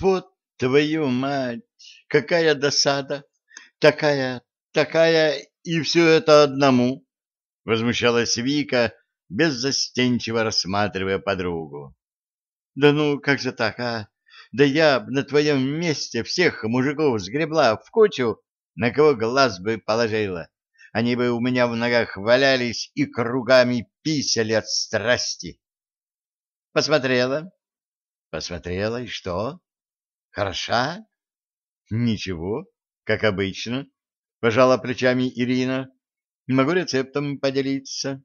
Вот твою мать! Какая досада! Такая, такая, и все это одному! Возмущалась Вика, беззастенчиво рассматривая подругу. Да ну, как же так, а? Да я б на твоем месте всех мужиков сгребла в кучу, на кого глаз бы положила. Они бы у меня в ногах валялись и кругами писали от страсти. Посмотрела? Посмотрела, и что? Хороша? Ничего, как обычно, пожала плечами Ирина. Могу рецептом поделиться.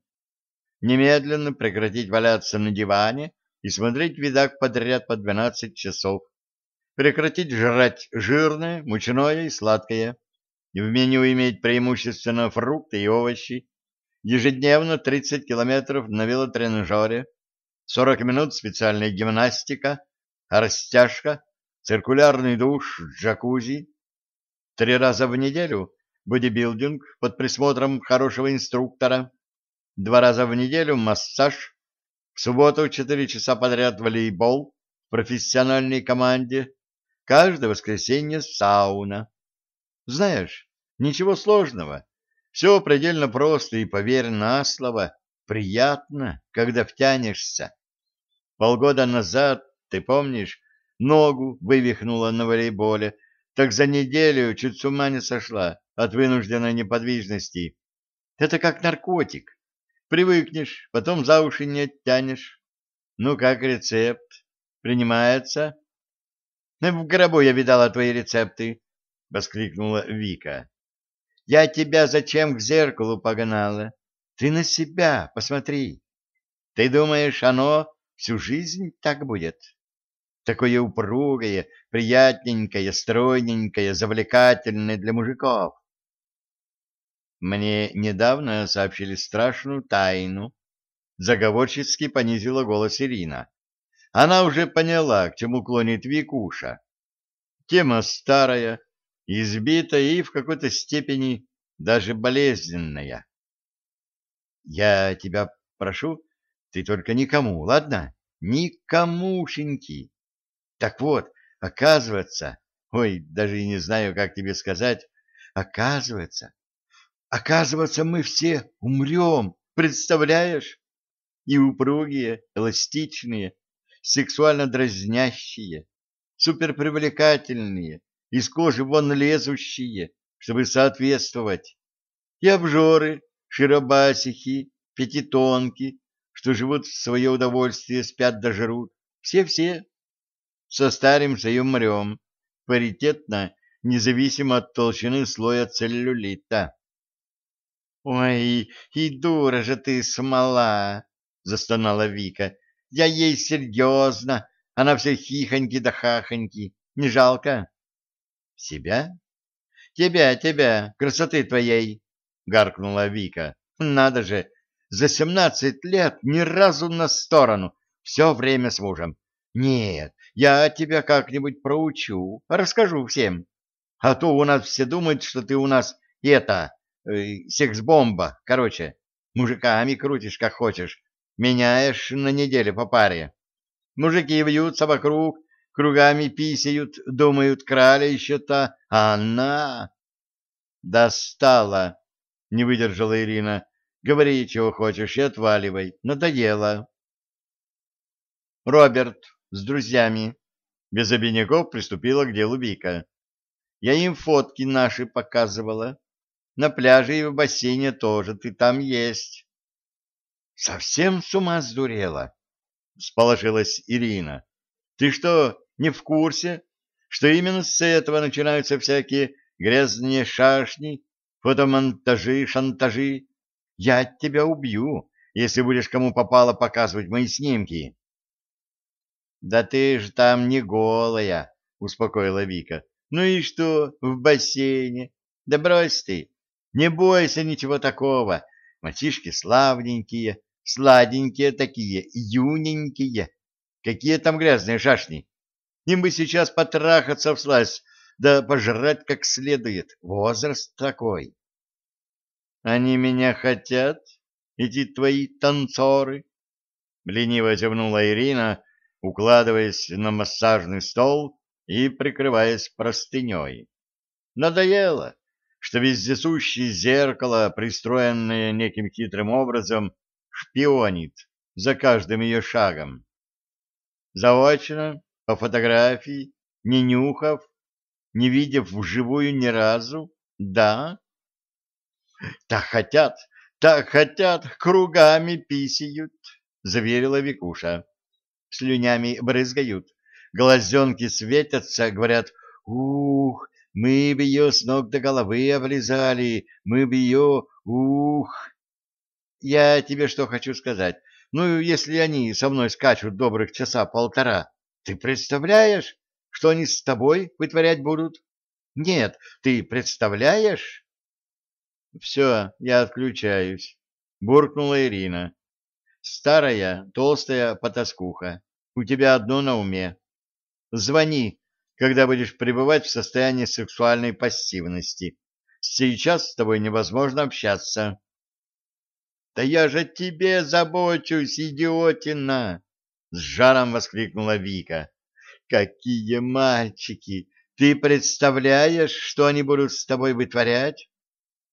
Немедленно прекратить валяться на диване и смотреть видак подряд по двенадцать часов. Прекратить жрать жирное, мучное и сладкое. В меню иметь преимущественно фрукты и овощи. Ежедневно 30 километров на велотренажере. 40 минут специальная гимнастика, растяжка, циркулярный душ, джакузи. Три раза в неделю бодибилдинг под присмотром хорошего инструктора. Два раза в неделю массаж в субботу четыре часа подряд волейбол в профессиональной команде. Каждое воскресенье сауна. Знаешь, ничего сложного. Все предельно просто и, поверь на слово, приятно, когда втянешься. Полгода назад, ты помнишь, ногу вывихнула на волейболе, так за неделю чуть с ума не сошла от вынужденной неподвижности. Это как наркотик. Привыкнешь, потом за уши не оттянешь. Ну, как рецепт? Принимается? В гробу я видала твои рецепты, — воскликнула Вика. Я тебя зачем к зеркалу погнала? Ты на себя посмотри. Ты думаешь, оно всю жизнь так будет? Такое упругое, приятненькое, стройненькое, завлекательное для мужиков. Мне недавно сообщили страшную тайну. Заговорчески понизила голос Ирина. Она уже поняла, к чему клонит Викуша. Тема старая, избитая и в какой-то степени даже болезненная. Я тебя прошу, ты только никому, ладно? Никомушеньки. Так вот, оказывается, ой, даже и не знаю, как тебе сказать, оказывается, Оказывается, мы все умрем, представляешь? И упругие, эластичные, сексуально дразнящие, суперпривлекательные, из кожи вон лезущие, чтобы соответствовать. И обжоры, широбасихи, пятитонки, что живут в свое удовольствие, спят да жрут. Все-все. Состаримся и умрем, паритетно, независимо от толщины слоя целлюлита. — Ой, и дура же ты, смола! — застонала Вика. — Я ей серьезно, она все хихоньки да хахоньки. Не жалко? — Себя? — Тебя, тебя, красоты твоей! — гаркнула Вика. — Надо же, за семнадцать лет ни разу на сторону, все время с мужем. Нет, я тебя как-нибудь проучу, расскажу всем. А то у нас все думают, что ты у нас это э, секс-бомба, короче, мужиками крутишь, как хочешь, меняешь на неделю по паре. Мужики вьются вокруг, кругами писают, думают, крали еще-то, а она... Достала, не выдержала Ирина. Говори, чего хочешь, и отваливай. Надоело. Роберт с друзьями без обиняков приступила к делу Вика. Я им фотки наши показывала. На пляже и в бассейне тоже ты там есть. — Совсем с ума сдурела? — сположилась Ирина. — Ты что, не в курсе, что именно с этого начинаются всякие грязные шашни, фотомонтажи, шантажи? Я тебя убью, если будешь кому попало показывать мои снимки. — Да ты же там не голая, — успокоила Вика. — Ну и что, в бассейне? Да брось ты, не бойся ничего такого. Мальчишки славненькие, сладенькие такие, юненькие. Какие там грязные шашни. Им бы сейчас потрахаться вслазь, да пожрать как следует. Возраст такой. Они меня хотят, эти твои танцоры? Лениво зевнула Ирина, укладываясь на массажный стол и прикрываясь простыней. Надоело, что вездесущее зеркало, пристроенное неким хитрым образом, шпионит за каждым ее шагом. Заочно, по фотографии, не нюхав, не видев вживую ни разу, да? Так хотят, так хотят, кругами писают, заверила Викуша. Слюнями брызгают, глазенки светятся, говорят, ух, мы бы ее с ног до головы облизали, мы бы ее, ух. Я тебе что хочу сказать. Ну, если они со мной скачут добрых часа полтора, ты представляешь, что они с тобой вытворять будут? Нет, ты представляешь? Все, я отключаюсь, буркнула Ирина. Старая, толстая потаскуха. У тебя одно на уме. Звони, когда будешь пребывать в состоянии сексуальной пассивности. Сейчас с тобой невозможно общаться. — Да я же тебе забочусь, идиотина! — с жаром воскликнула Вика. — Какие мальчики! Ты представляешь, что они будут с тобой вытворять?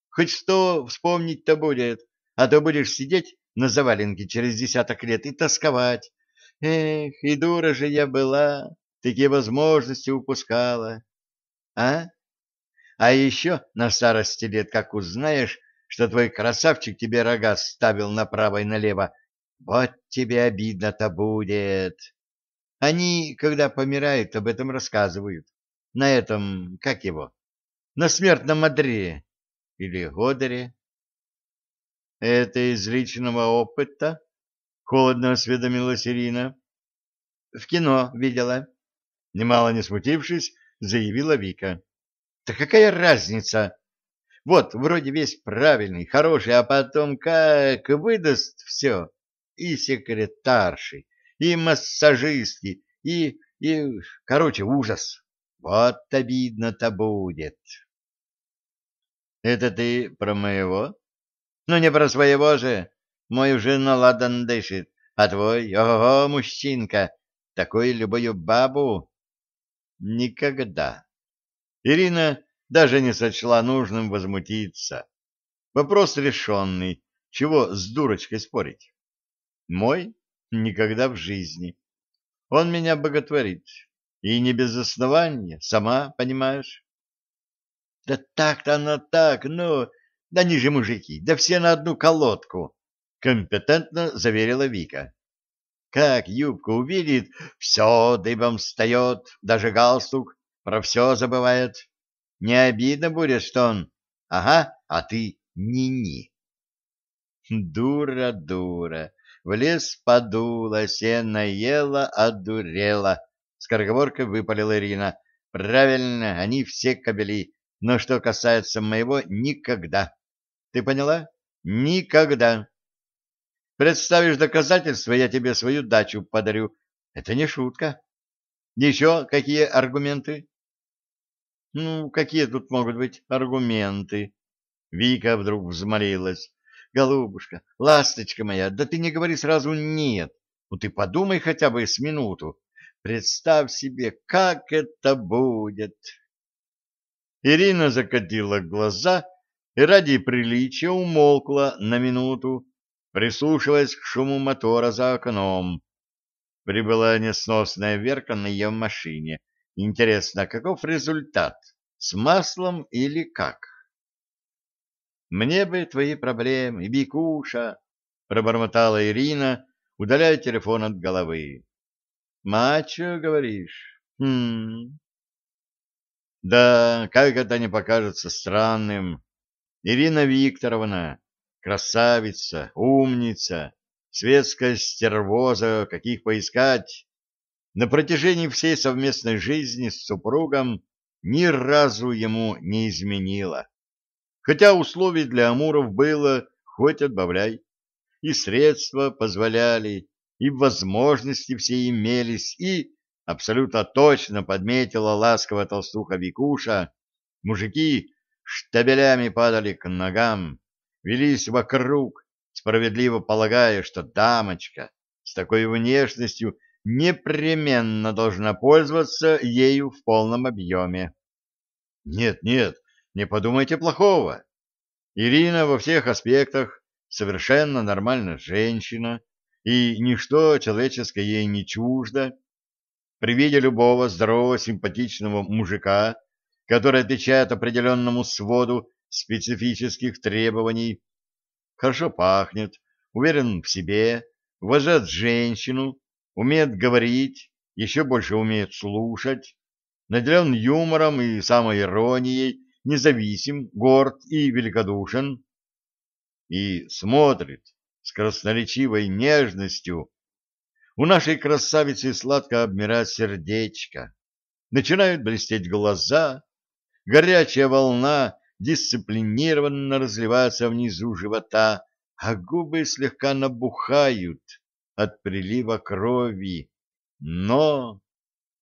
Хоть что вспомнить-то будет, а то будешь сидеть на заваленке через десяток лет и тосковать. Эх, и дура же я была, такие возможности упускала. А? А еще на старости лет, как узнаешь, что твой красавчик тебе рога ставил направо и налево, вот тебе обидно-то будет. Они, когда помирают, об этом рассказывают. На этом, как его, на смертном одре или годере. Это из личного опыта? Холодно осведомилась Ирина. В кино видела. Немало не смутившись, заявила Вика. Да какая разница? Вот, вроде весь правильный, хороший, а потом как выдаст все. И секретарши, и массажистки, и, и, короче, ужас. Вот обидно-то будет. Это ты про моего? Ну, не про своего же. Мой уже наладан дышит. А твой, ого, мужчинка, такой любую бабу? Никогда. Ирина даже не сочла нужным возмутиться. Вопрос решенный. Чего с дурочкой спорить? Мой? Никогда в жизни. Он меня боготворит. И не без основания, сама понимаешь. Да так-то оно так, ну, да они же мужики, да все на одну колодку, компетентно заверила Вика. Как юбку увидит, все дыбом встает, даже галстук про все забывает. Не обидно будет, что он «Ага, а ты ни-ни». Дура, дура, в лес подула, сено ела, одурела. Скороговоркой выпалила Ирина. Правильно, они все кобели, но что касается моего, никогда. Ты поняла? Никогда. Представишь доказательства, я тебе свою дачу подарю. Это не шутка. Еще какие аргументы? Ну, какие тут могут быть аргументы? Вика вдруг взмолилась. Голубушка, ласточка моя, да ты не говори сразу «нет». Ну ты подумай хотя бы с минуту. Представь себе, как это будет. Ирина закатила глаза и ради приличия умолкла на минуту, прислушиваясь к шуму мотора за окном. Прибыла несносная Верка на ее машине. Интересно, каков результат? С маслом или как? «Мне бы твои проблемы, Бикуша!» — пробормотала Ирина, удаляя телефон от головы. «Мачо, говоришь? Хм...» Да, как это не покажется странным. Ирина Викторовна, красавица, умница, светская стервоза, каких поискать, на протяжении всей совместной жизни с супругом ни разу ему не изменила. Хотя условий для Амуров было хоть отбавляй, и средства позволяли, и возможности все имелись, и абсолютно точно подметила ласково толстуха Викуша, мужики штабелями падали к ногам, велись вокруг, справедливо полагая, что дамочка с такой внешностью непременно должна пользоваться ею в полном объеме. Нет, нет, не подумайте плохого. Ирина во всех аспектах совершенно нормальная женщина, и ничто человеческое ей не чуждо. При виде любого здорового, симпатичного мужика, который отвечает определенному своду специфических требований, хорошо пахнет, уверен в себе, уважает женщину, умеет говорить, еще больше умеет слушать, наделен юмором и самоиронией, независим, горд и великодушен, и смотрит с красноречивой нежностью. У нашей красавицы сладко обмирает сердечко, начинают блестеть глаза, горячая волна дисциплинированно разливается внизу живота, а губы слегка набухают от прилива крови. Но